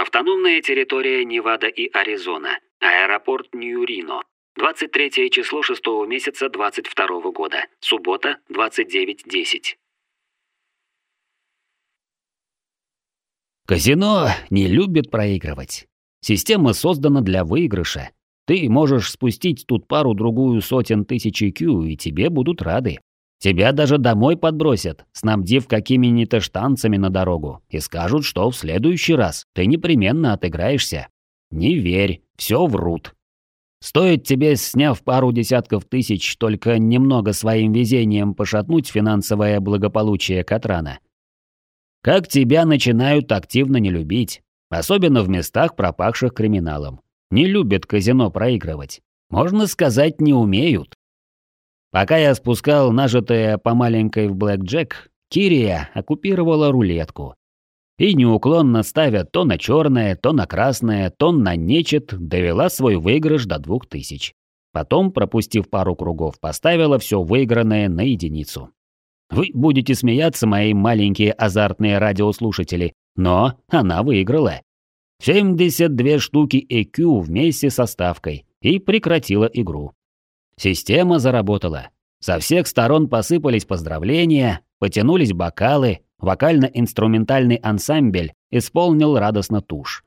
Автономная территория Невада и Аризона. Аэропорт Нью-Рино. 23 число 6 месяца 22 года. Суббота, 29.10. Казино не любит проигрывать. Система создана для выигрыша. Ты можешь спустить тут пару-другую сотен тысяч IQ, и тебе будут рады. Тебя даже домой подбросят, снабдив какими-нибудь штанцами на дорогу, и скажут, что в следующий раз ты непременно отыграешься. Не верь, все врут. Стоит тебе, сняв пару десятков тысяч, только немного своим везением пошатнуть финансовое благополучие Катрана. Как тебя начинают активно не любить, особенно в местах, пропахших криминалом. Не любят казино проигрывать. Можно сказать, не умеют. Пока я спускал нажитое по маленькой в блэкджек, Кирия оккупировала рулетку. И неуклонно ставя то на черное, то на красное, то на нечет, довела свой выигрыш до двух тысяч. Потом, пропустив пару кругов, поставила все выигранное на единицу. Вы будете смеяться, мои маленькие азартные радиослушатели, но она выиграла. 72 штуки EQ вместе со ставкой и прекратила игру. Система заработала. Со всех сторон посыпались поздравления, потянулись бокалы, вокально-инструментальный ансамбль исполнил радостно тушь.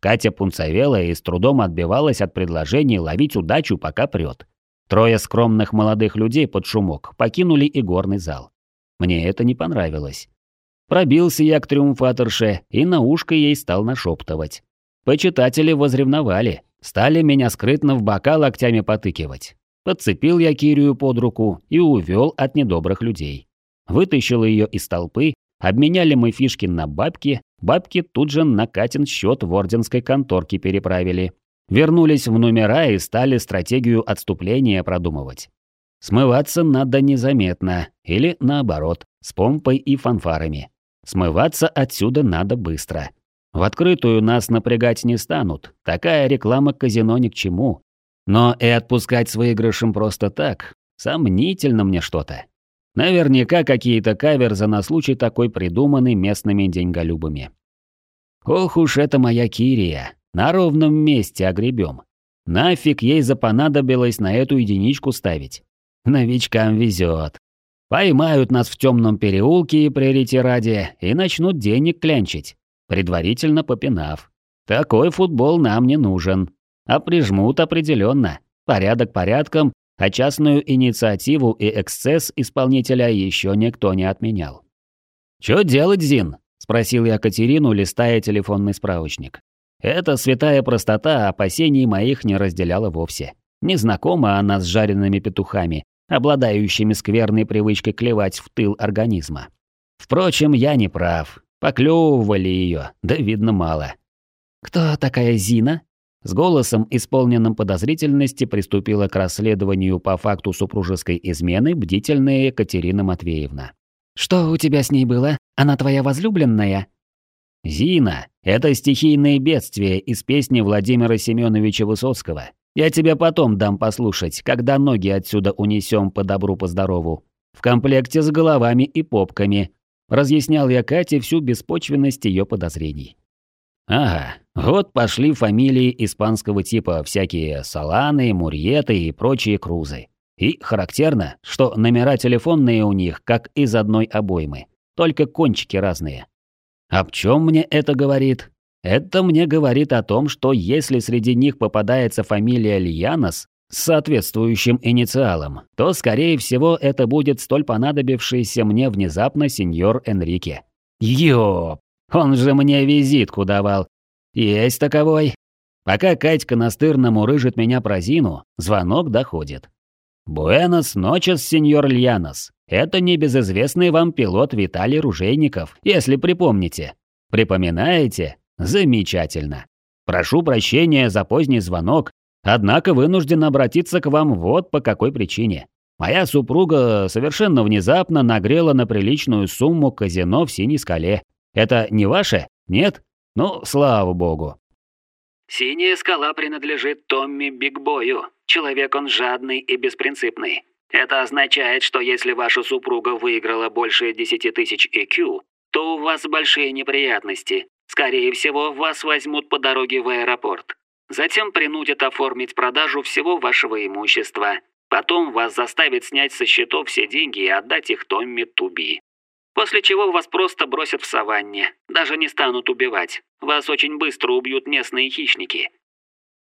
Катя пунцовела и с трудом отбивалась от предложений ловить удачу, пока прет. Трое скромных молодых людей под шумок покинули игорный зал. Мне это не понравилось. Пробился я к триумфаторше и на ушко ей стал нашептывать. Почитатели возревновали, стали меня скрытно в бока локтями потыкивать. Подцепил я Кирию под руку и увел от недобрых людей. Вытащил ее из толпы, обменяли мы фишки на бабки, бабки тут же на Катин счет в орденской конторке переправили. Вернулись в номера и стали стратегию отступления продумывать. Смываться надо незаметно, или наоборот, с помпой и фанфарами. Смываться отсюда надо быстро. В открытую нас напрягать не станут, такая реклама казино ни к чему, но и отпускать с выигрышем просто так, сомнительно мне что-то. Наверняка какие-то каверзы на случай такой придуманы местными деньголюбами. Ох уж это моя Кирия, на ровном месте огребем. Нафиг ей запонадобилось на эту единичку ставить. Новичкам везет. Поймают нас в темном переулке при ради и начнут денег клянчить, предварительно попинав. Такой футбол нам не нужен. А прижмут определенно. Порядок порядком, а частную инициативу и эксцесс исполнителя еще никто не отменял. «Чё делать, Зин?» – спросил я Катерину, листая телефонный справочник. Эта святая простота опасений моих не разделяла вовсе. Не знакома она с жареными петухами, обладающими скверной привычкой клевать в тыл организма. Впрочем, я не прав. Поклевывали ее, да видно мало. «Кто такая Зина?» С голосом, исполненным подозрительности, приступила к расследованию по факту супружеской измены бдительная Екатерина Матвеевна. «Что у тебя с ней было? Она твоя возлюбленная?» «Зина — это стихийные бедствия из песни Владимира Семеновича Высоцкого. Я тебе потом дам послушать, когда ноги отсюда унесем по добру, по здорову. В комплекте с головами и попками». Разъяснял я Кате всю беспочвенность ее подозрений. Ага, вот пошли фамилии испанского типа, всякие Соланы, Мурьеты и прочие крузы. И характерно, что номера телефонные у них как из одной обоймы, только кончики разные. Об чем мне это говорит? Это мне говорит о том, что если среди них попадается фамилия Льянос с соответствующим инициалом, то, скорее всего, это будет столь понадобившийся мне внезапно сеньор Энрике. Ёп, он же мне визитку давал. Есть таковой. Пока Катька настырно рыжит меня про Зину, звонок доходит. «Буэнос ночес, сеньор Льянос. Это небезызвестный вам пилот Виталий Ружейников, если припомните. Припоминаете? Замечательно. Прошу прощения за поздний звонок, однако вынужден обратиться к вам вот по какой причине. Моя супруга совершенно внезапно нагрела на приличную сумму казино в Синей скале. Это не ваше? Нет? Ну, слава богу. Синяя скала принадлежит Томми Бигбою. Человек он жадный и беспринципный. Это означает, что если ваша супруга выиграла больше 10 тысяч EQ, то у вас большие неприятности. Скорее всего, вас возьмут по дороге в аэропорт. Затем принудят оформить продажу всего вашего имущества. Потом вас заставят снять со счетов все деньги и отдать их Томми Туби. После чего вас просто бросят в саванне. Даже не станут убивать. Вас очень быстро убьют местные хищники.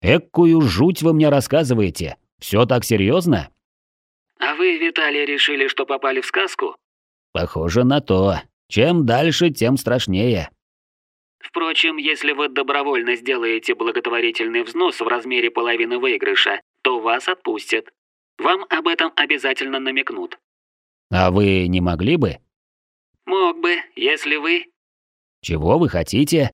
Экую жуть вы мне рассказываете. Все так серьезно? А вы, Виталий, решили, что попали в сказку? Похоже на то. Чем дальше, тем страшнее. Впрочем, если вы добровольно сделаете благотворительный взнос в размере половины выигрыша, то вас отпустят. Вам об этом обязательно намекнут. А вы не могли бы? Мог бы, если вы... Чего вы хотите?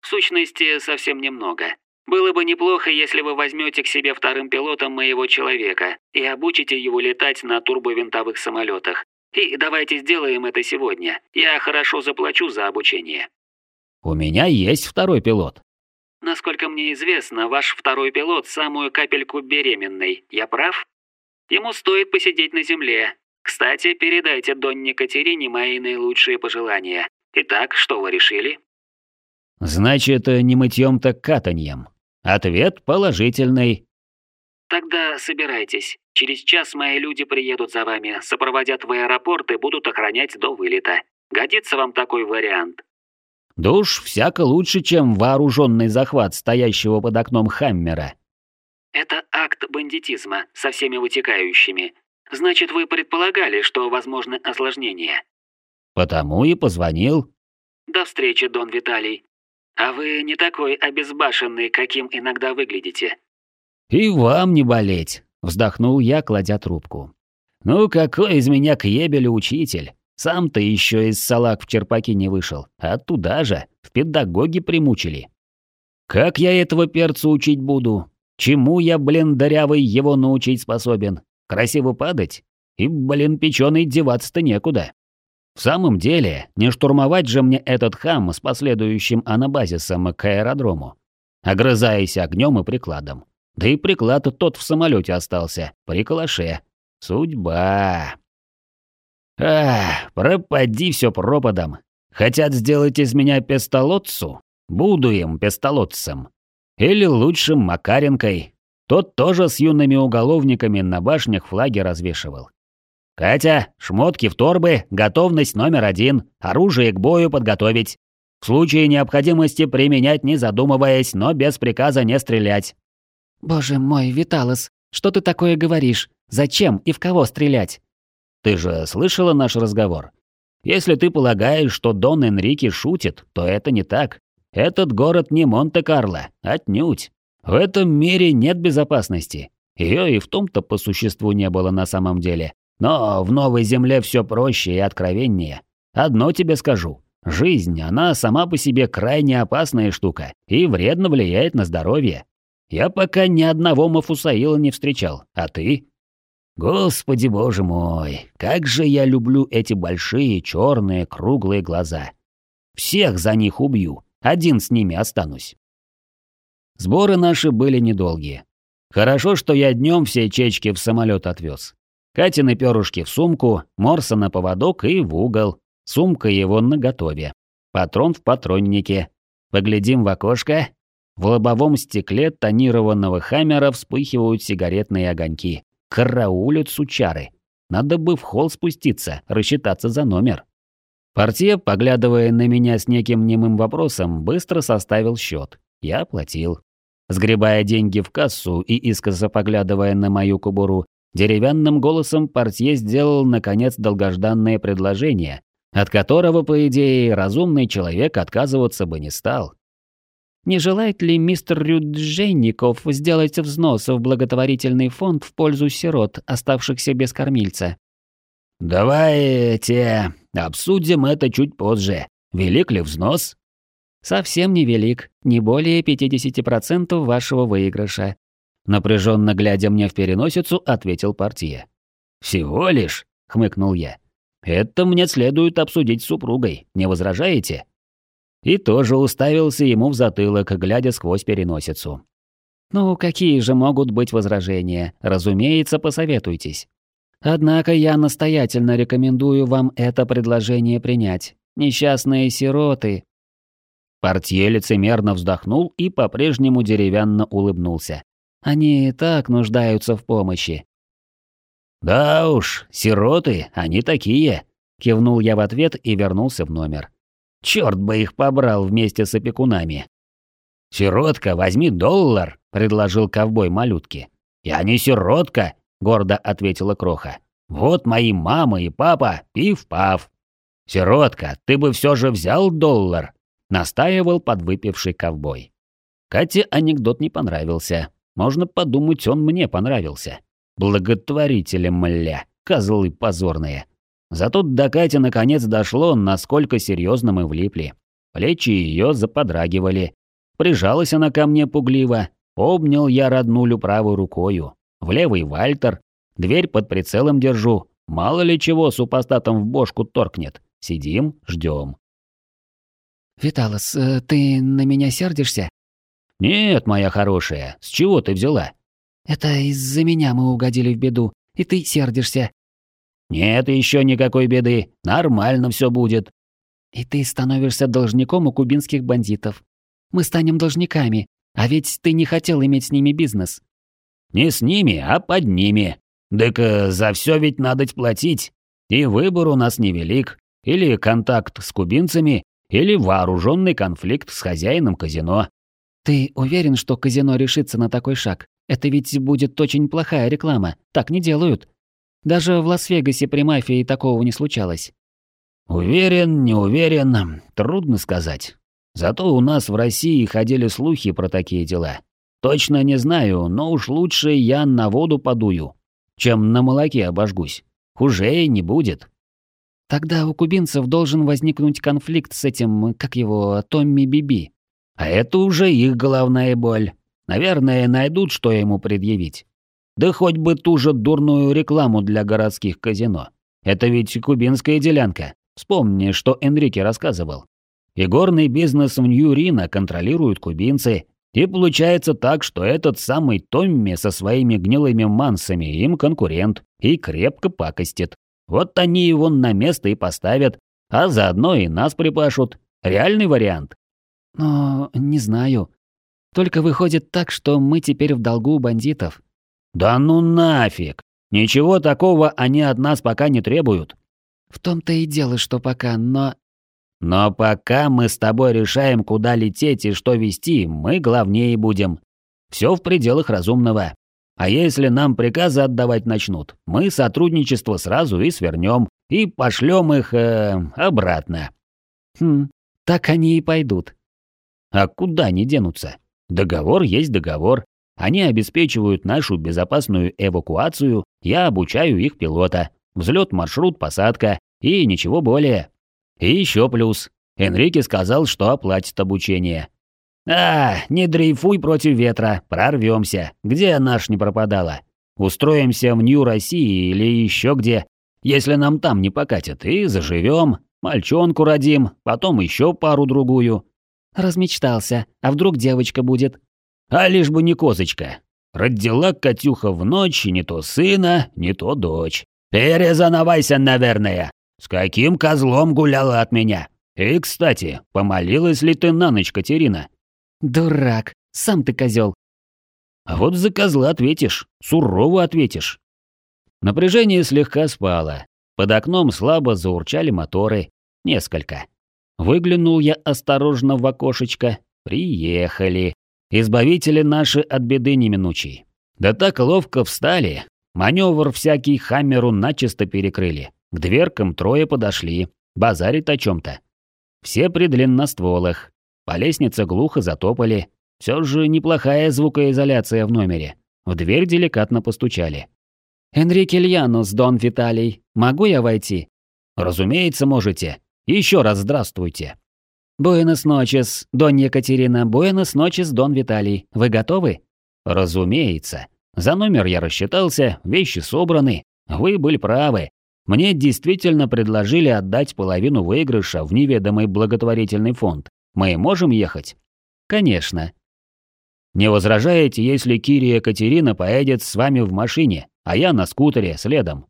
В сущности, совсем немного. Было бы неплохо, если вы возьмете к себе вторым пилотом моего человека и обучите его летать на турбовинтовых самолетах. И давайте сделаем это сегодня. Я хорошо заплачу за обучение. У меня есть второй пилот. Насколько мне известно, ваш второй пилот самую капельку беременный. Я прав? Ему стоит посидеть на земле. Кстати, передайте Донне Катерине мои наилучшие пожелания. Итак, что вы решили? Значит, не мытьем, так катаньем. Ответ положительный. Тогда собирайтесь. Через час мои люди приедут за вами, сопроводят в аэропорт и будут охранять до вылета. Годится вам такой вариант? Да уж всяко лучше, чем вооруженный захват стоящего под окном Хаммера. Это акт бандитизма со всеми вытекающими. Значит, вы предполагали, что возможны осложнения. Потому и позвонил. До встречи, Дон Виталий. А вы не такой обезбашенный, каким иногда выглядите. И вам не болеть, вздохнул я, кладя трубку. Ну какой из меня к ебелю учитель? Сам-то еще из салак в черпаки не вышел, а туда же, в педагоги примучили. Как я этого перца учить буду? Чему я, блин, дырявый его научить способен? Красиво падать? И, блин, печеный деваться-то некуда. В самом деле, не штурмовать же мне этот хам с последующим анабазисом к аэродрому, огрызаясь огнем и прикладом. Да и приклад тот в самолете остался, при калаше. Судьба. Ах, пропади все пропадом. Хотят сделать из меня пестолотцу? Буду им пестолотцем. Или лучшим Макаренкой. Тот тоже с юными уголовниками на башнях флаги развешивал. «Катя, шмотки в торбы, готовность номер один, оружие к бою подготовить. В случае необходимости применять не задумываясь, но без приказа не стрелять». «Боже мой, Виталос, что ты такое говоришь? Зачем и в кого стрелять?» «Ты же слышала наш разговор? Если ты полагаешь, что Дон Энрике шутит, то это не так. Этот город не Монте-Карло, отнюдь. В этом мире нет безопасности. Ее и в том-то по существу не было на самом деле. Но в новой земле все проще и откровеннее. Одно тебе скажу. Жизнь, она сама по себе крайне опасная штука и вредно влияет на здоровье. Я пока ни одного Мафусаила не встречал, а ты? Господи боже мой, как же я люблю эти большие черные круглые глаза. Всех за них убью, один с ними останусь. Сборы наши были недолгие. Хорошо, что я днем все чечки в самолет отвез. Катины перышки в сумку, Морса на поводок и в угол. Сумка его наготове. Патрон в патроннике. Поглядим в окошко. В лобовом стекле тонированного хаммера вспыхивают сигаретные огоньки. Караулят сучары. Надо бы в холл спуститься, рассчитаться за номер. Портье, поглядывая на меня с неким немым вопросом, быстро составил счет. Я оплатил. Сгребая деньги в кассу и искоса поглядывая на мою кобуру, Деревянным голосом портье сделал, наконец, долгожданное предложение, от которого, по идее, разумный человек отказываться бы не стал. «Не желает ли мистер Рюджейников сделать взнос в благотворительный фонд в пользу сирот, оставшихся без кормильца?» «Давайте обсудим это чуть позже. Велик ли взнос?» «Совсем не велик, не более 50% вашего выигрыша. Напряженно глядя мне в переносицу, ответил партия. «Всего лишь?» — хмыкнул я. «Это мне следует обсудить с супругой, не возражаете?» И тоже уставился ему в затылок, глядя сквозь переносицу. «Ну, какие же могут быть возражения? Разумеется, посоветуйтесь. Однако я настоятельно рекомендую вам это предложение принять. Несчастные сироты Портье лицемерно вздохнул и по-прежнему деревянно улыбнулся. «Они так нуждаются в помощи». «Да уж, сироты, они такие», — кивнул я в ответ и вернулся в номер. «Чёрт бы их побрал вместе с опекунами». «Сиротка, возьми доллар», — предложил ковбой малютки. «Я не сиротка», — гордо ответила Кроха. «Вот мои мама и папа, пив-пав». «Сиротка, ты бы все же взял доллар», — настаивал подвыпивший ковбой. Кате анекдот не понравился. Можно подумать, он мне понравился. Благотворители, мля, козлы позорные. Зато до Кати наконец дошло, насколько серьезно мы влипли. Плечи ее заподрагивали. Прижалась она ко мне пугливо. Обнял я роднулю правой рукою. В левый Вальтер. Дверь под прицелом держу. Мало ли чего супостатом в бошку торкнет. Сидим, ждем. «Виталос, э, ты на меня сердишься?» «Нет, моя хорошая, с чего ты взяла?» «Это из-за меня мы угодили в беду, и ты сердишься». «Нет еще никакой беды, нормально все будет». «И ты становишься должником у кубинских бандитов. Мы станем должниками, а ведь ты не хотел иметь с ними бизнес». «Не с ними, а под ними. Так э, за все ведь надо платить. И выбор у нас невелик. Или контакт с кубинцами, или вооруженный конфликт с хозяином казино. Ты уверен, что казино решится на такой шаг? Это ведь будет очень плохая реклама. Так не делают. Даже в Лас-Вегасе при мафии такого не случалось. Уверен, не уверен, трудно сказать. Зато у нас в России ходили слухи про такие дела. Точно не знаю, но уж лучше я на воду подую, чем на молоке обожгусь. Хуже не будет. Тогда у кубинцев должен возникнуть конфликт с этим, как его, Томми Биби. А это уже их головная боль. Наверное, найдут, что ему предъявить. Да хоть бы ту же дурную рекламу для городских казино. Это ведь кубинская делянка. Вспомни, что Энрике рассказывал. Игорный бизнес в Нью-Рино контролируют кубинцы. И получается так, что этот самый Томми со своими гнилыми мансами им конкурент и крепко пакостит. Вот они его на место и поставят, а заодно и нас припашут. Реальный вариант. Но не знаю. Только выходит так, что мы теперь в долгу у бандитов. Да ну нафиг. Ничего такого они от нас пока не требуют. В том-то и дело, что пока, но... Но пока мы с тобой решаем, куда лететь и что вести, мы главнее будем. Все в пределах разумного. А если нам приказы отдавать начнут, мы сотрудничество сразу и свернем, и пошлем их э, обратно. Хм, так они и пойдут. А куда они денутся? Договор есть договор. Они обеспечивают нашу безопасную эвакуацию, я обучаю их пилота. Взлет, маршрут, посадка и ничего более. И еще плюс. Энрике сказал, что оплатит обучение. «А, не дрейфуй против ветра, прорвемся. Где наш не пропадала? Устроимся в Нью-России или еще где, если нам там не покатят, и заживем, мальчонку родим, потом еще пару-другую». Размечтался. А вдруг девочка будет? А лишь бы не козочка. Родила Катюха в ночь, не то сына, не то дочь. Перезанавайся, наверное. С каким козлом гуляла от меня? И, кстати, помолилась ли ты на ночь, Катерина? Дурак, сам ты козел. А вот за козла ответишь, сурово ответишь. Напряжение слегка спало. Под окном слабо заурчали моторы. Несколько. Выглянул я осторожно в окошечко. Приехали. Избавители наши от беды неминучей. Да так ловко встали. Маневр всякий хаммеру начисто перекрыли. К дверкам трое подошли. Базарит о чем-то. Все при длинностволах. По лестнице глухо затопали. Все же неплохая звукоизоляция в номере. В дверь деликатно постучали. «Энрике Льянус, Дон Виталий, могу я войти?» «Разумеется, можете. Еще раз здравствуйте». «Буэнос ночес, Дон Екатерина, буэнос ночес, Дон Виталий. Вы готовы?» «Разумеется. За номер я рассчитался, вещи собраны. Вы были правы. Мне действительно предложили отдать половину выигрыша в неведомый благотворительный фонд. Мы можем ехать? Конечно. Не возражаете, если Кирия Катерина поедет с вами в машине, а я на скутере следом?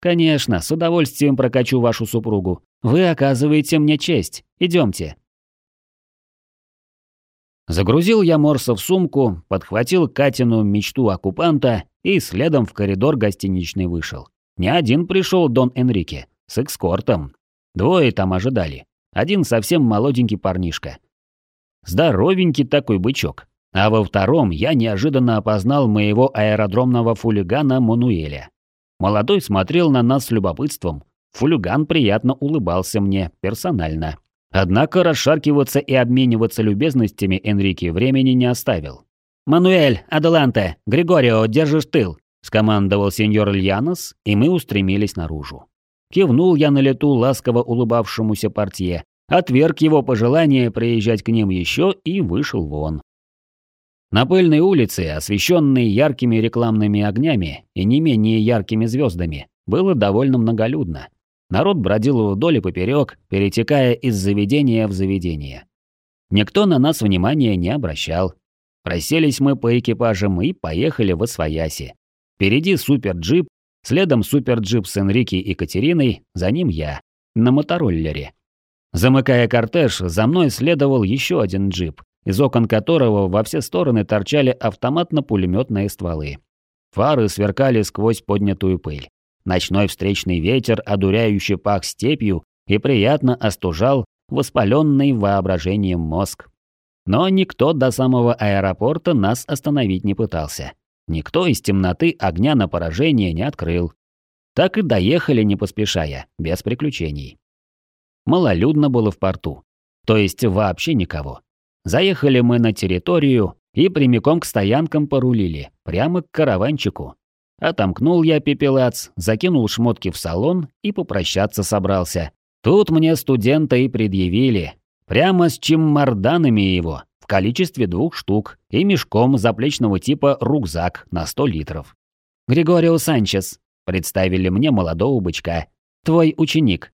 Конечно, с удовольствием прокачу вашу супругу. Вы оказываете мне честь. Идемте. Загрузил я Морса в сумку, подхватил Катину мечту оккупанта и следом в коридор гостиничный вышел. Не один пришел Дон Энрике, с экскортом. Двое там ожидали. Один совсем молоденький парнишка. Здоровенький такой бычок. А во втором я неожиданно опознал моего аэродромного фулигана Мануэля. Молодой смотрел на нас с любопытством. Фулиган приятно улыбался мне персонально. Однако расшаркиваться и обмениваться любезностями Энрике времени не оставил. «Мануэль, Аделанте, Григорио, держишь тыл!» – скомандовал сеньор Ильянос, и мы устремились наружу. Кивнул я на лету ласково улыбавшемуся портье, отверг его пожелание приезжать к ним еще и вышел вон. На пыльной улице, освещенной яркими рекламными огнями и не менее яркими звездами, было довольно многолюдно. Народ бродил вдоль и поперек, перетекая из заведения в заведение. Никто на нас внимания не обращал. Проселись мы по экипажам и поехали в Освояси. Впереди суперджип, следом суперджип с Энрике и Катериной, за ним я, на мотороллере. Замыкая кортеж, за мной следовал еще один джип, из окон которого во все стороны торчали автоматно-пулеметные стволы. Фары сверкали сквозь поднятую пыль. Ночной встречный ветер одуряюще пах степью и приятно остужал воспаленный воображением мозг. Но никто до самого аэропорта нас остановить не пытался. Никто из темноты огня на поражение не открыл. Так и доехали не поспешая, без приключений. Малолюдно было в порту. То есть вообще никого. Заехали мы на территорию и прямиком к стоянкам порулили, прямо к караванчику. Отомкнул я пепелац, закинул шмотки в салон и попрощаться собрался. Тут мне студента и предъявили. Прямо с чеммарданами его, в количестве двух штук, и мешком заплечного типа рюкзак на 100 литров. «Григорио Санчес», — представили мне молодого бычка. «Твой ученик».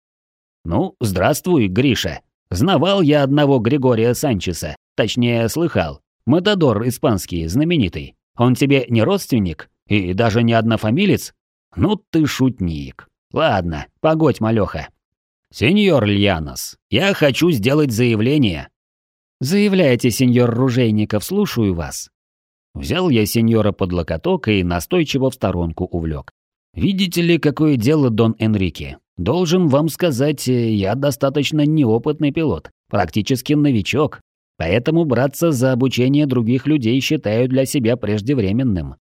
«Ну, здравствуй, Гриша», Знавал я одного Григория Санчеса, точнее, слыхал. Матадор испанский, знаменитый. Он тебе не родственник? И даже не однофамилец? Ну ты шутник. Ладно, погодь, малёха. Сеньор Льянос, я хочу сделать заявление. Заявляйте, сеньор Ружейников, слушаю вас. Взял я сеньора под локоток и настойчиво в сторонку увлек. Видите ли, какое дело, Дон Энрике? Должен вам сказать, э, я достаточно неопытный пилот, практически новичок, поэтому браться за обучение других людей считаю для себя преждевременным.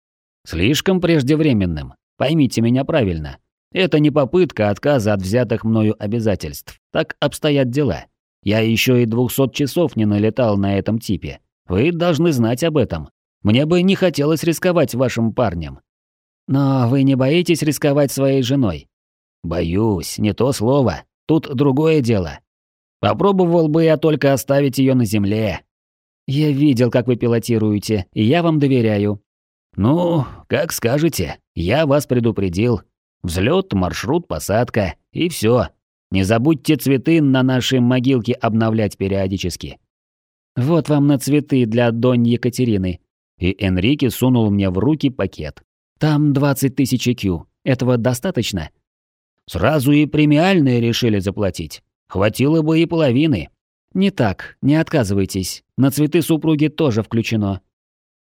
Слишком преждевременным, поймите меня правильно. Это не попытка отказа от взятых мною обязательств. Так обстоят дела. Я еще и двухсот часов не налетал на этом типе. Вы должны знать об этом. Мне бы не хотелось рисковать вашим парнем. Но вы не боитесь рисковать своей женой? Боюсь, не то слово. Тут другое дело. Попробовал бы я только оставить ее на земле. Я видел, как вы пилотируете, и я вам доверяю. Ну, как скажете. Я вас предупредил. Взлет, маршрут, посадка и все. Не забудьте цветы на нашей могилке обновлять периодически. Вот вам на цветы для Донь Екатерины. И Энрике сунул мне в руки пакет. Там 20 тысяч IQ. Этого достаточно? Сразу и премиальные решили заплатить. Хватило бы и половины. Не так, не отказывайтесь. На цветы супруги тоже включено.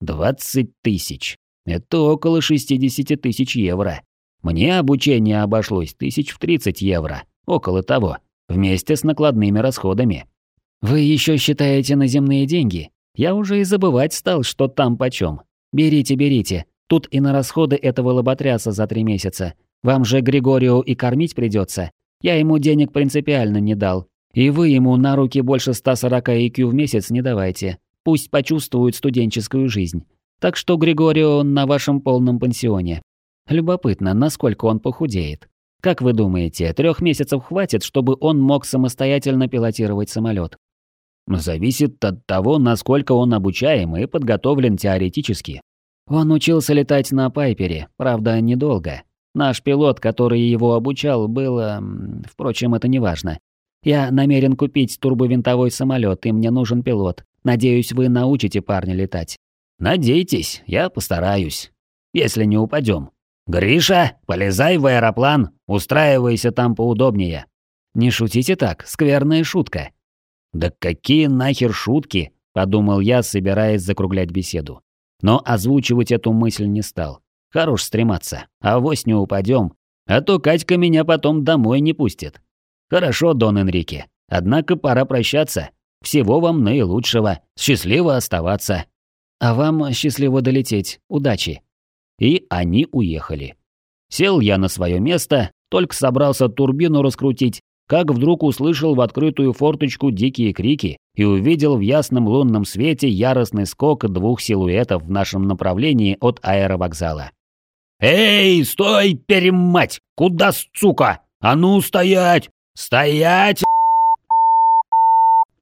20 тысяч. Это около 60 тысяч евро. Мне обучение обошлось тысяч в 30 евро. Около того. Вместе с накладными расходами. Вы еще считаете на земные деньги? Я уже и забывать стал, что там почем. Берите, берите. Тут и на расходы этого лоботряса за три месяца. Вам же Григорию и кормить придется. Я ему денег принципиально не дал. И вы ему на руки больше 140 IQ в месяц не давайте. Пусть почувствует студенческую жизнь. Так что Григорио на вашем полном пансионе. Любопытно, насколько он похудеет. Как вы думаете, трех месяцев хватит, чтобы он мог самостоятельно пилотировать самолет? Зависит от того, насколько он обучаем и подготовлен теоретически. Он учился летать на Пайпере, правда, недолго. Наш пилот, который его обучал, был... Впрочем, это не важно. Я намерен купить турбовинтовой самолет, и мне нужен пилот. Надеюсь, вы научите парня летать. Надейтесь, я постараюсь. Если не упадем. Гриша, полезай в аэроплан, устраивайся там поудобнее. Не шутите так, скверная шутка. Да какие нахер шутки? подумал я, собираясь закруглять беседу. Но озвучивать эту мысль не стал. Хорош стрематься, а вось не упадем, а то Катька меня потом домой не пустит. Хорошо, Дон Энрике, однако пора прощаться. Всего вам наилучшего, счастливо оставаться. А вам счастливо долететь, удачи. И они уехали. Сел я на свое место, только собрался турбину раскрутить, как вдруг услышал в открытую форточку дикие крики и увидел в ясном лунном свете яростный скок двух силуэтов в нашем направлении от аэровокзала. «Эй, стой, перемать! Куда, сука? А ну, стоять! Стоять!»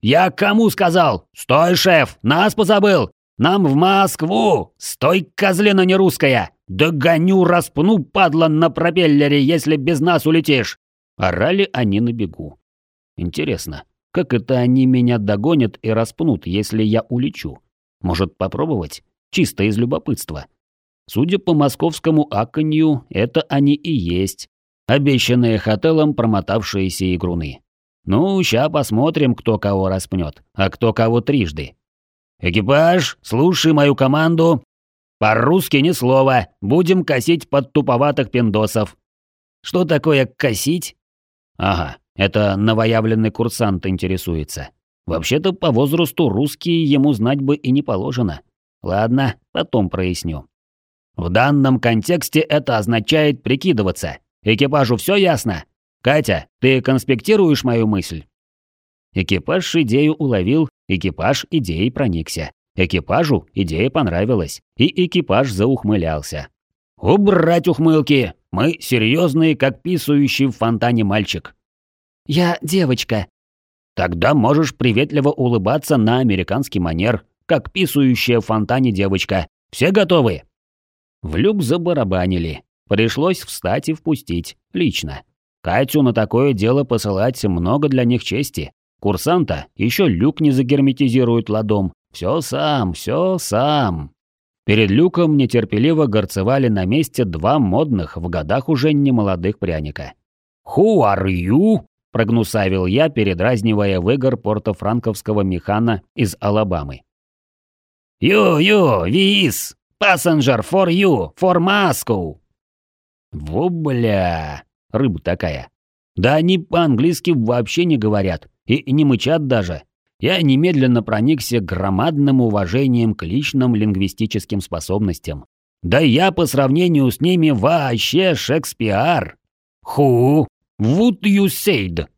«Я кому сказал? Стой, шеф! Нас позабыл! Нам в Москву! Стой, козлина нерусская! Догоню, распну, падла, на пропеллере, если без нас улетишь!» Орали они на бегу. Интересно, как это они меня догонят и распнут, если я улечу? Может, попробовать? Чисто из любопытства. Судя по московскому аконью, это они и есть. Обещанные хотелом промотавшиеся игруны. Ну, ща посмотрим, кто кого распнет, а кто кого трижды. «Экипаж, слушай мою команду. По-русски ни слова, будем косить под туповатых пиндосов». «Что такое косить?» «Ага, это новоявленный курсант интересуется. Вообще-то по возрасту русский ему знать бы и не положено. Ладно, потом проясню. В данном контексте это означает прикидываться. Экипажу все ясно? Катя, ты конспектируешь мою мысль? Экипаж идею уловил, экипаж идеей проникся. Экипажу идея понравилась, и экипаж заухмылялся. «Убрать ухмылки! Мы серьезные, как писающий в фонтане мальчик». «Я девочка». «Тогда можешь приветливо улыбаться на американский манер, как писающая в фонтане девочка. Все готовы?» В люк забарабанили. Пришлось встать и впустить, лично. Катю на такое дело посылать много для них чести. Курсанта еще люк не загерметизирует ладом. Все сам, все сам. Перед люком нетерпеливо горцевали на месте два модных, в годах уже немолодых пряника. «Who are you?» – прогнусавил я, передразнивая выгор порто-франковского механа из Алабамы. «Ю-ю, виз!» Passenger for you, for Moscow!» «Во бля! Рыба такая! Да они по-английски вообще не говорят и не мычат даже. Я немедленно проникся громадным уважением к личным лингвистическим способностям. Да я по сравнению с ними вообще Шекспиар. Who? Would you said?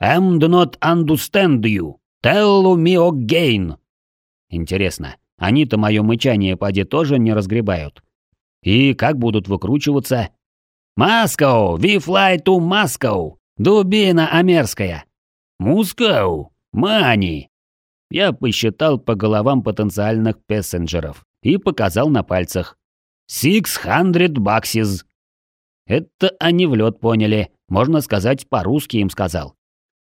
Do not understand you. Tell me again. Интересно, они-то мое мычание поди тоже не разгребают. И как будут выкручиваться? «Москоу! We fly to Moscow! Дубина амерская!» «Мускоу! Мани!» Я посчитал по головам потенциальных пессенджеров и показал на пальцах. «Six hundred баксис!» Это они в лед поняли, можно сказать, по-русски им сказал.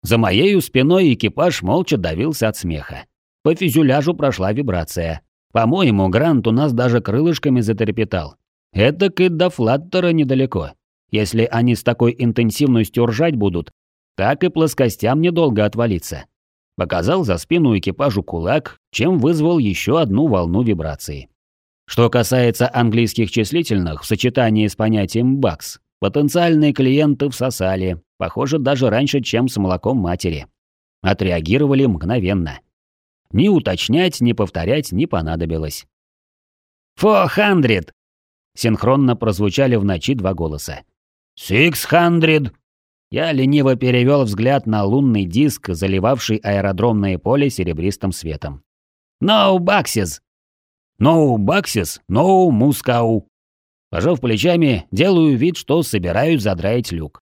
За моею спиной экипаж молча давился от смеха. По фюзеляжу прошла вибрация. По-моему, Грант у нас даже крылышками затрепетал. Это и до флаттера недалеко. Если они с такой интенсивностью ржать будут, так и плоскостям недолго отвалиться. Показал за спину экипажу кулак, чем вызвал еще одну волну вибрации. Что касается английских числительных в сочетании с понятием «бакс», потенциальные клиенты всосали, похоже, даже раньше, чем с молоком матери. Отреагировали мгновенно. Ни уточнять, ни повторять не понадобилось. «Four hundred!» Синхронно прозвучали в ночи два голоса. «Six hundred!» Я лениво перевел взгляд на лунный диск, заливавший аэродромное поле серебристым светом. «No boxes!» «No boxes, no Moscow!» Пожав плечами, делаю вид, что собираюсь задраить люк.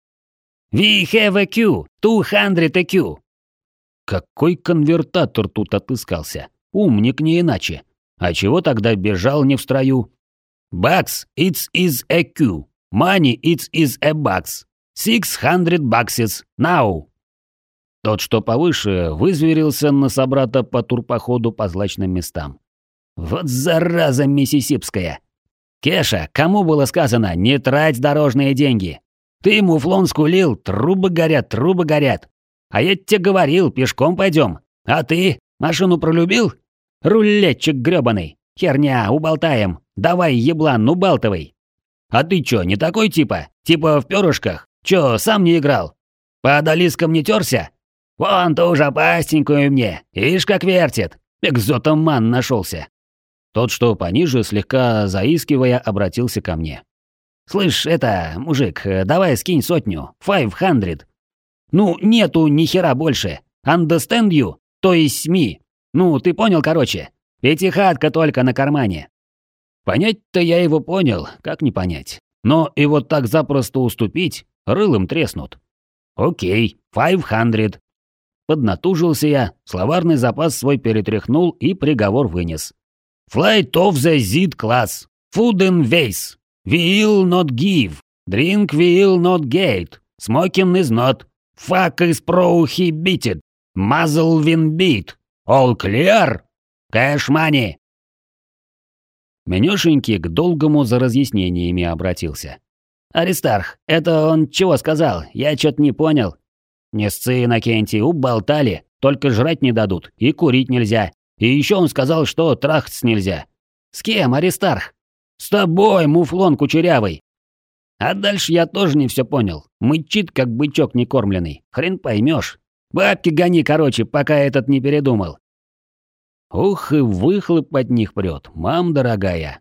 «We have a! Two hundred a queue!» Какой конвертатор тут отыскался? Умник не иначе. А чего тогда бежал не в строю? Бакс, it's is a Q. Money, it's is a bucks. Six hundred баксис. Now. Тот, что повыше, вызверился на собрата по турпоходу по злачным местам. Вот зараза миссисипская. Кеша, кому было сказано, не трать дорожные деньги? Ты муфлон скулил, трубы горят, трубы горят. А я тебе говорил, пешком пойдем. А ты? Машину пролюбил? Рулетчик грёбаный. Херня, уболтаем. Давай, еблан, убалтывай. А ты чё, не такой типа? Типа в перышках? Чё, сам не играл? По одолискам не терся? Вон ту же пастенькую мне. Ишь, как вертит. Экзотоман нашелся. Тот, что пониже, слегка заискивая, обратился ко мне. «Слышь, это, мужик, давай скинь сотню. Five hundred. Ну, нету ни хера больше. Understand you? То есть me. Ну, ты понял, короче. Пятихатка только на кармане. Понять-то я его понял, как не понять. Но и вот так запросто уступить, рылом треснут. Окей, five hundred. Поднатужился я, словарный запас свой перетряхнул и приговор вынес. Flight of the Z-class. Food and vase. Will not give. Drink will not get. Smoking is not. Fuck is prohibited. Muzzle win beat. All clear? Кэш мани!» Менюшеньки к долгому за разъяснениями обратился. «Аристарх, это он чего сказал? Я чё-то не понял». «Не сцы, Иннокентий, уболтали. Только жрать не дадут, и курить нельзя. И еще он сказал, что трахаться нельзя». «С кем, Аристарх?» «С тобой, муфлон кучерявый». А дальше я тоже не все понял. Мычит, как бычок некормленный. Хрен поймешь. Бабки гони, короче, пока этот не передумал. Ух, и выхлоп от них прет, мам дорогая.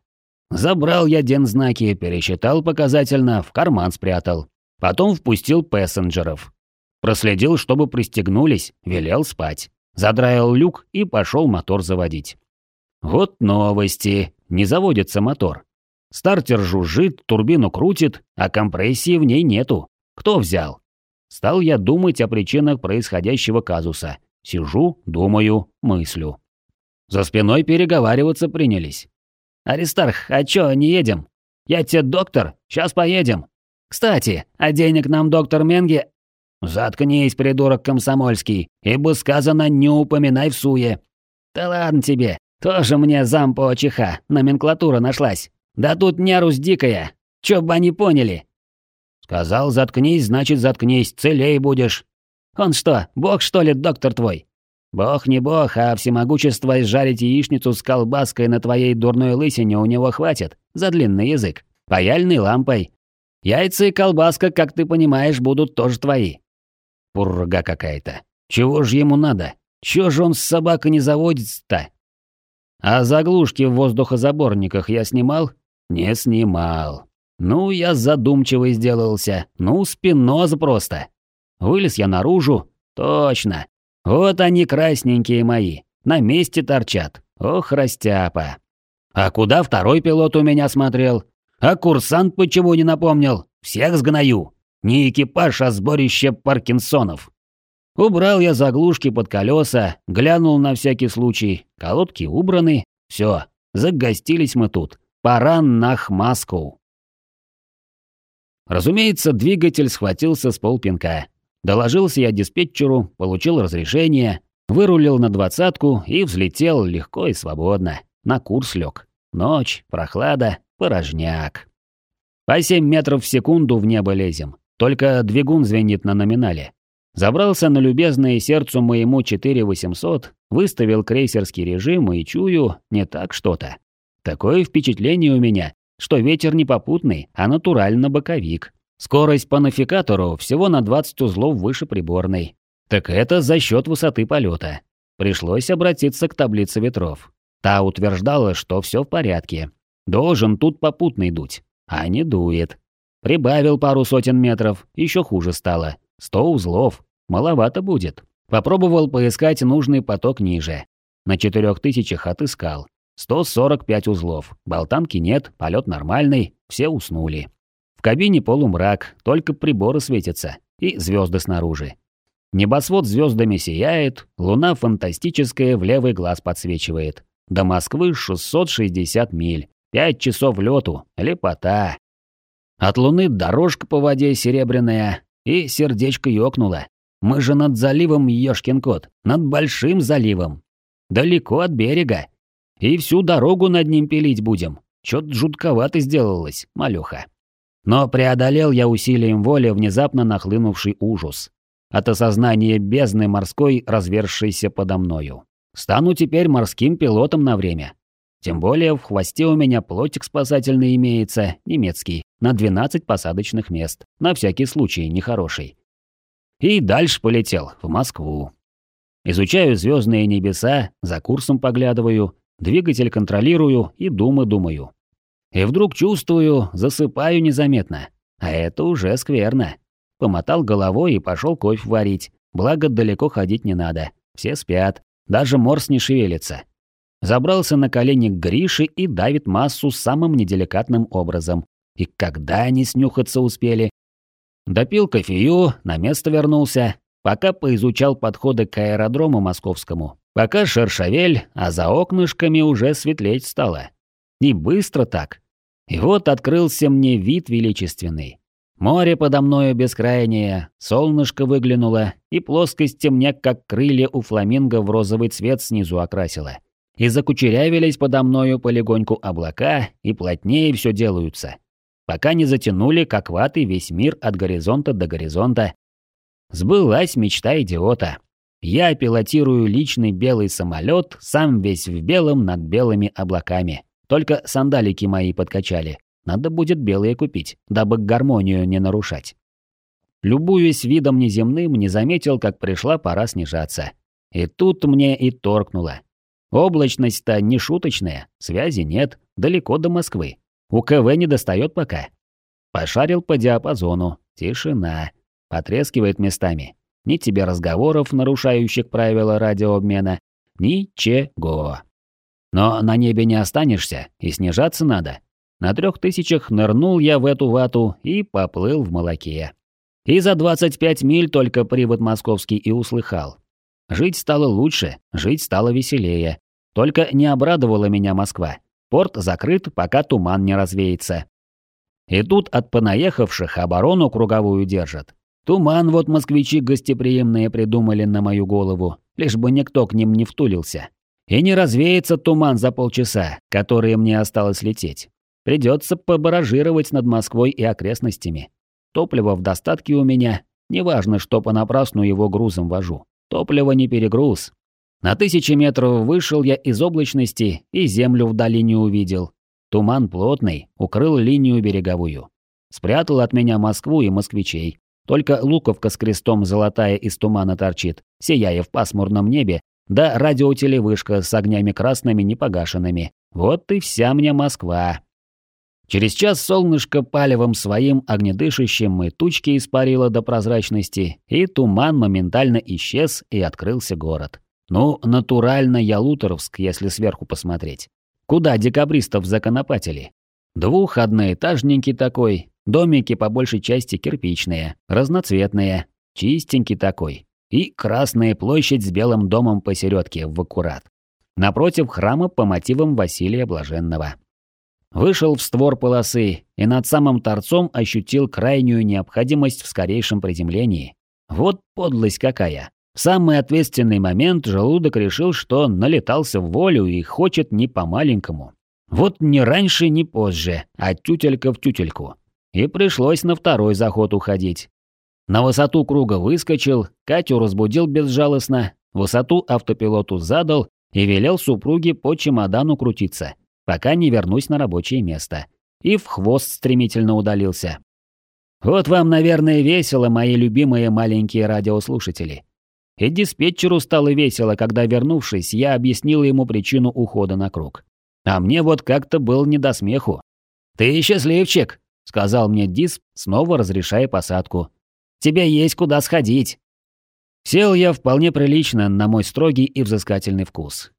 Забрал я дензнаки, пересчитал показательно, в карман спрятал. Потом впустил пассенджеров. Проследил, чтобы пристегнулись, велел спать. Задраил люк и пошел мотор заводить. Вот новости. Не заводится мотор. Стартер жужжит, турбину крутит, а компрессии в ней нету. Кто взял? Стал я думать о причинах происходящего казуса. Сижу, думаю, мыслю. За спиной переговариваться принялись. «Аристарх, а чё, не едем? Я тебе доктор, сейчас поедем. Кстати, а денег нам доктор Менге...» «Заткнись, придурок комсомольский, ибо сказано «не упоминай в суе». «Да ладно тебе, тоже мне зампо чиха, номенклатура нашлась. Да тут нярус дикая, чё бы они поняли». «Сказал, заткнись, значит, заткнись, целей будешь». «Он что, бог что ли, доктор твой?» Бог не бог, а всемогущество изжарить яичницу с колбаской на твоей дурной лысине у него хватит, за длинный язык, паяльной лампой. Яйца и колбаска, как ты понимаешь, будут тоже твои. Пурга какая-то. Чего ж ему надо? Чего же он с собакой не заводится-то? А заглушки в воздухозаборниках я снимал? Не снимал. Ну, я задумчивый сделался. Ну, спиноз просто. Вылез я наружу. Точно. Вот они, красненькие мои, на месте торчат. Ох, растяпа. А куда второй пилот у меня смотрел? А курсант почему не напомнил? Всех сгною. Не экипаж, а сборище Паркинсонов. Убрал я заглушки под колеса, глянул на всякий случай. Колодки убраны. Все, загостились мы тут. Пора на Хмаску. Разумеется, двигатель схватился с полпинка. Доложился я диспетчеру, получил разрешение, вырулил на двадцатку и взлетел легко и свободно. На курс лег. Ночь, прохлада, порожняк. По 7 метров в секунду в небо лезем. Только двигун звенит на номинале. Забрался на любезное сердцу моему 4800, выставил крейсерский режим и чую, не так что-то. Такое впечатление у меня, что ветер не попутный, а натурально боковик. Скорость по нафикатору всего на 20 узлов выше приборной. Так это за счет высоты полета. Пришлось обратиться к таблице ветров. Та утверждала, что все в порядке. Должен тут попутный дуть. А не дует. Прибавил пару сотен метров, еще хуже стало. Сто узлов. Маловато будет. Попробовал поискать нужный поток ниже. На четырех тысячах отыскал. 145 узлов. Болтанки нет, полет нормальный, все уснули. В кабине полумрак, только приборы светятся. И звезды снаружи. Небосвод звездами сияет, луна фантастическая в левый глаз подсвечивает. До Москвы 660 миль. Пять часов лету. Лепота. От луны дорожка по воде серебряная. И сердечко ёкнуло. Мы же над заливом, ёшкин кот. Над большим заливом. Далеко от берега. И всю дорогу над ним пилить будем. Чё-то жутковато сделалось, малюха. Но преодолел я усилием воли внезапно нахлынувший ужас. От осознания бездны морской, развершейся подо мною. Стану теперь морским пилотом на время. Тем более в хвосте у меня плотик спасательный имеется, немецкий, на 12 посадочных мест, на всякий случай нехороший. И дальше полетел, в Москву. Изучаю звездные небеса, за курсом поглядываю, двигатель контролирую и думы думаю. И вдруг чувствую, засыпаю незаметно. А это уже скверно. Помотал головой и пошел кофе варить. Благо, далеко ходить не надо. Все спят. Даже морс не шевелится. Забрался на колени к Грише и давит массу самым неделикатным образом. И когда они снюхаться успели? Допил кофею, на место вернулся, пока поизучал подходы к аэродрому московскому. Пока шершавель, а за окнышками уже светлеть стало. И быстро так. И вот открылся мне вид величественный. Море подо мною бескрайнее, солнышко выглянуло, и плоскость мне, как крылья у фламинго, в розовый цвет снизу окрасила и закучерявились подо мною полегоньку облака, и плотнее все делаются, пока не затянули, как ваты, весь мир от горизонта до горизонта. Сбылась мечта идиота. Я пилотирую личный белый самолет, сам весь в белом над белыми облаками. Только сандалики мои подкачали. Надо будет белые купить, дабы гармонию не нарушать. Любуясь видом неземным, не заметил, как пришла пора снижаться. И тут мне и торкнуло. Облачность-то не шуточная, связи нет, далеко до Москвы. У КВ не достает пока. Пошарил по диапазону, тишина. Потрескивает местами. Ни тебе разговоров, нарушающих правила радиообмена, ничего. Но на небе не останешься, и снижаться надо. На трех тысячах нырнул я в эту вату и поплыл в молоке. И за 25 миль только привод московский и услыхал. Жить стало лучше, жить стало веселее. Только не обрадовала меня Москва. Порт закрыт, пока туман не развеется. И тут от понаехавших оборону круговую держат. Туман вот москвичи гостеприимные придумали на мою голову, лишь бы никто к ним не втулился. И не развеется туман за полчаса, которые мне осталось лететь. Придется побаражировать над Москвой и окрестностями. Топлива в достатке у меня, неважно, что понапрасну его грузом вожу. Топливо не перегруз. На тысячи метров вышел я из облачности и землю вдали не увидел. Туман плотный, укрыл линию береговую. Спрятал от меня Москву и москвичей. Только луковка с крестом золотая из тумана торчит, сияя в пасмурном небе, да радиотелевышка с огнями красными непогашенными. Вот и вся мне Москва. Через час солнышко палевым своим огнедышащим и тучки испарило до прозрачности, и туман моментально исчез, и открылся город. Ну, натурально Ялуторовск, если сверху посмотреть. Куда декабристов законопатили? Двух одноэтажненький такой, домики по большей части кирпичные, разноцветные, чистенький такой. И Красная площадь с белым домом посередке в аккурат. Напротив храма по мотивам Василия Блаженного. Вышел в створ полосы и над самым торцом ощутил крайнюю необходимость в скорейшем приземлении. Вот подлость какая. В самый ответственный момент желудок решил, что налетался в волю и хочет не по-маленькому. Вот ни раньше, ни позже, а тютелька в тютельку. И пришлось на второй заход уходить. На высоту круга выскочил, Катю разбудил безжалостно, высоту автопилоту задал и велел супруге по чемодану крутиться пока не вернусь на рабочее место. И в хвост стремительно удалился. Вот вам, наверное, весело, мои любимые маленькие радиослушатели. И диспетчеру стало весело, когда, вернувшись, я объяснил ему причину ухода на круг. А мне вот как-то был не до смеху. «Ты счастливчик», — сказал мне Дисп, снова разрешая посадку. «Тебе есть куда сходить». Сел я вполне прилично на мой строгий и взыскательный вкус.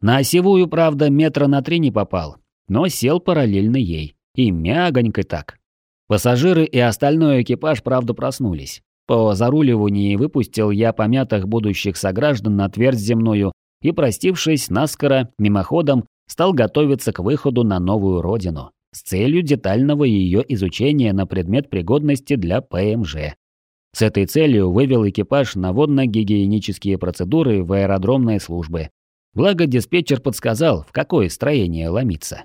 На осевую, правда, метра на три не попал, но сел параллельно ей. И мягонько так. Пассажиры и остальной экипаж, правда, проснулись. По заруливанию выпустил я помятых будущих сограждан на твердь земную и, простившись наскоро, мимоходом, стал готовиться к выходу на новую родину с целью детального ее изучения на предмет пригодности для ПМЖ. С этой целью вывел экипаж на водно-гигиенические процедуры в аэродромные службы, Благо диспетчер подсказал, в какое строение ломиться.